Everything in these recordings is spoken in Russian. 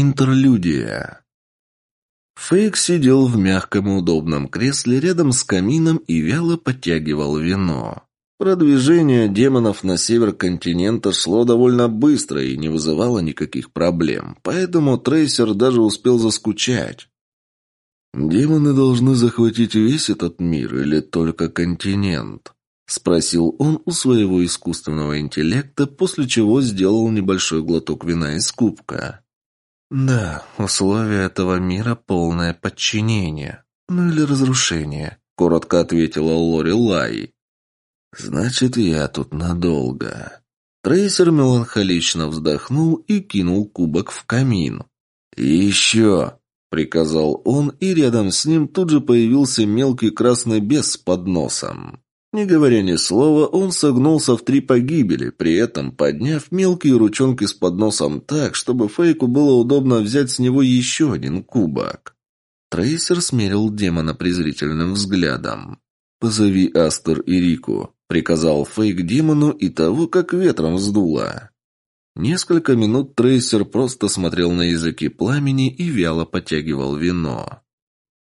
Интерлюдия. Фейк сидел в мягком и удобном кресле рядом с камином и вяло подтягивал вино. Продвижение демонов на север континента шло довольно быстро и не вызывало никаких проблем, поэтому Трейсер даже успел заскучать. «Демоны должны захватить весь этот мир или только континент?» — спросил он у своего искусственного интеллекта, после чего сделал небольшой глоток вина из кубка. Да, условия этого мира – полное подчинение. Ну или разрушение, коротко ответила Лори Лай. Значит, я тут надолго. Трейсер меланхолично вздохнул и кинул кубок в камин. еще!» — приказал он, и рядом с ним тут же появился мелкий красный бес с подносом. Не говоря ни слова, он согнулся в три погибели, при этом подняв мелкие ручонки с подносом так, чтобы Фейку было удобно взять с него еще один кубок. Трейсер смерил демона презрительным взглядом. «Позови Астер и Рику», — приказал Фейк демону и того, как ветром сдуло. Несколько минут Трейсер просто смотрел на языки пламени и вяло потягивал вино.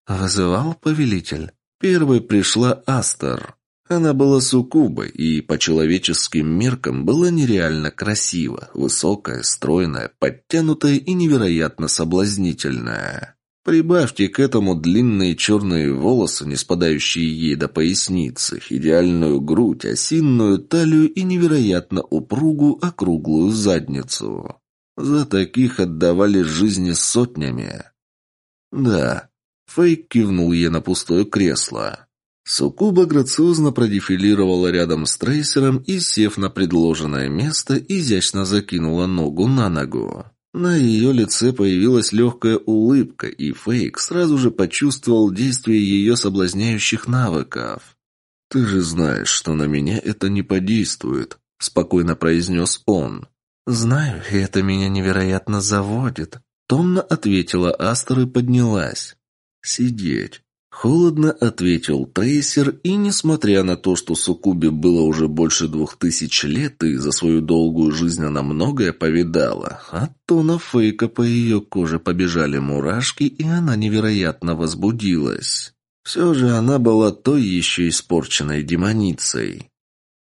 «Вызывал повелитель?» Первой пришла Астер. Она была суккубой и по человеческим меркам была нереально красива, высокая, стройная, подтянутая и невероятно соблазнительная. Прибавьте к этому длинные черные волосы, не спадающие ей до поясницы, идеальную грудь, осинную талию и невероятно упругую округлую задницу. За таких отдавали жизни сотнями. Да, Фейк кивнул ей на пустое кресло. Сукуба грациозно продефилировала рядом с трейсером и, сев на предложенное место, изящно закинула ногу на ногу. На ее лице появилась легкая улыбка, и Фейк сразу же почувствовал действие ее соблазняющих навыков. «Ты же знаешь, что на меня это не подействует», — спокойно произнес он. «Знаю, и это меня невероятно заводит», — томно ответила Астер и поднялась. «Сидеть». Холодно ответил Трейсер, и несмотря на то, что Сукубе было уже больше двух тысяч лет и за свою долгую жизнь она многое повидала, от тона фейка по ее коже побежали мурашки, и она невероятно возбудилась. Все же она была той еще испорченной демоницей.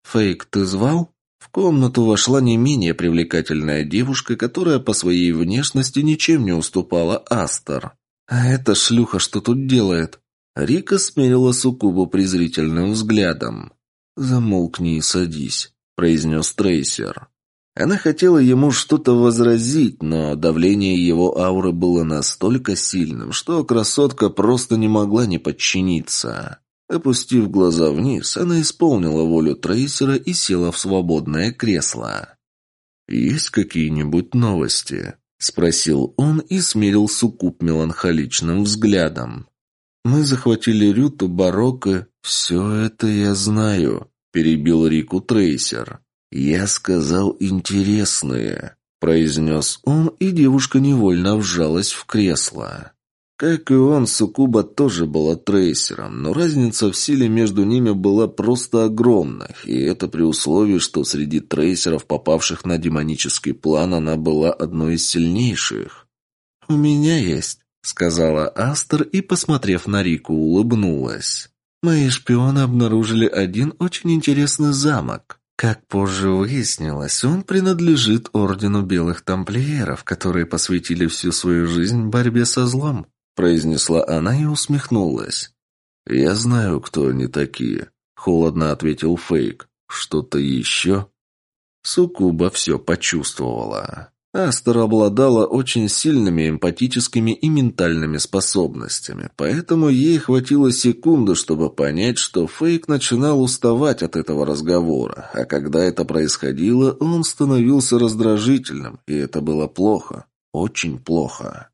«Фейк, ты звал?» В комнату вошла не менее привлекательная девушка, которая по своей внешности ничем не уступала Астер. «А эта шлюха что тут делает?» Рика смерила Сукубу презрительным взглядом. «Замолкни и садись», — произнес Трейсер. Она хотела ему что-то возразить, но давление его ауры было настолько сильным, что красотка просто не могла не подчиниться. Опустив глаза вниз, она исполнила волю Трейсера и села в свободное кресло. «Есть какие-нибудь новости?» — спросил он и смерил Сукуб меланхоличным взглядом. Мы захватили Рюту, Барокко. Все это я знаю», — перебил Рику Трейсер. «Я сказал интересные», — произнес он, и девушка невольно вжалась в кресло. Как и он, Сукуба тоже была трейсером, но разница в силе между ними была просто огромна, и это при условии, что среди трейсеров, попавших на демонический план, она была одной из сильнейших. «У меня есть сказала Астер и, посмотрев на Рику, улыбнулась. Мои шпионы обнаружили один очень интересный замок. Как позже выяснилось, он принадлежит Ордену Белых Тамплиеров, которые посвятили всю свою жизнь борьбе со злом, произнесла она и усмехнулась. «Я знаю, кто они такие», — холодно ответил Фейк. «Что-то еще?» Сукуба все почувствовала. Астер обладала очень сильными эмпатическими и ментальными способностями, поэтому ей хватило секунды, чтобы понять, что Фейк начинал уставать от этого разговора, а когда это происходило, он становился раздражительным, и это было плохо, очень плохо.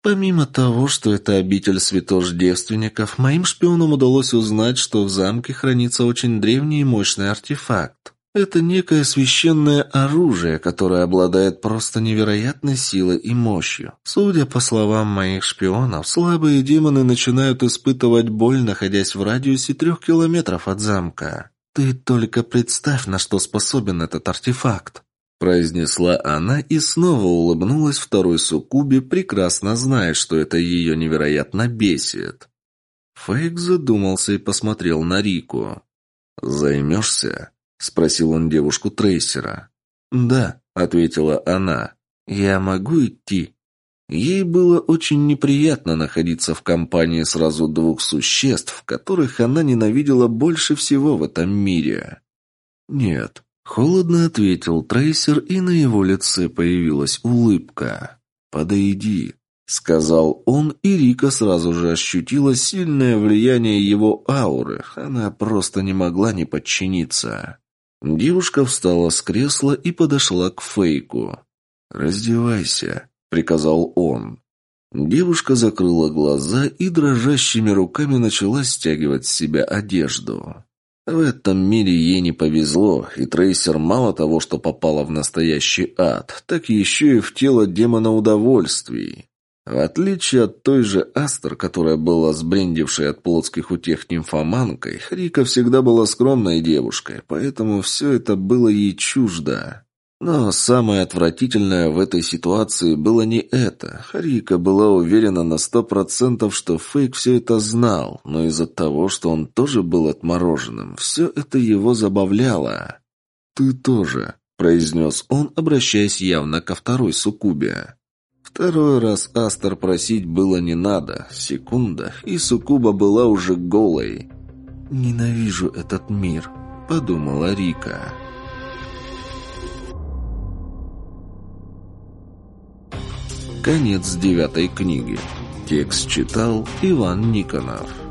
Помимо того, что это обитель святош девственников, моим шпионам удалось узнать, что в замке хранится очень древний и мощный артефакт. Это некое священное оружие, которое обладает просто невероятной силой и мощью. Судя по словам моих шпионов, слабые демоны начинают испытывать боль, находясь в радиусе трех километров от замка. Ты только представь, на что способен этот артефакт. произнесла она и снова улыбнулась второй суккубе, прекрасно зная, что это ее невероятно бесит. Фейк задумался и посмотрел на Рику. «Займешься?» – спросил он девушку Трейсера. «Да», – ответила она. «Я могу идти?» Ей было очень неприятно находиться в компании сразу двух существ, которых она ненавидела больше всего в этом мире. «Нет», — холодно ответил Трейсер, и на его лице появилась улыбка. «Подойди», — сказал он, и Рика сразу же ощутила сильное влияние его ауры. Она просто не могла не подчиниться. Девушка встала с кресла и подошла к Фейку. «Раздевайся», — приказал он. Девушка закрыла глаза и дрожащими руками начала стягивать с себя одежду. В этом мире ей не повезло, и Трейсер мало того, что попала в настоящий ад, так еще и в тело демона удовольствий. В отличие от той же Астер, которая была сбрендившей от плотских утех нимфоманкой, Рика всегда была скромной девушкой, поэтому все это было ей чуждо. Но самое отвратительное в этой ситуации было не это. Рика была уверена на сто процентов, что Фейк все это знал, но из-за того, что он тоже был отмороженным, все это его забавляло. «Ты тоже», — произнес он, обращаясь явно ко второй суккубе. Второй раз Астер просить было не надо. Секунда, и суккуба была уже голой. «Ненавижу этот мир», — подумала Рика. Конец девятой книги. Текст читал Иван Никонов.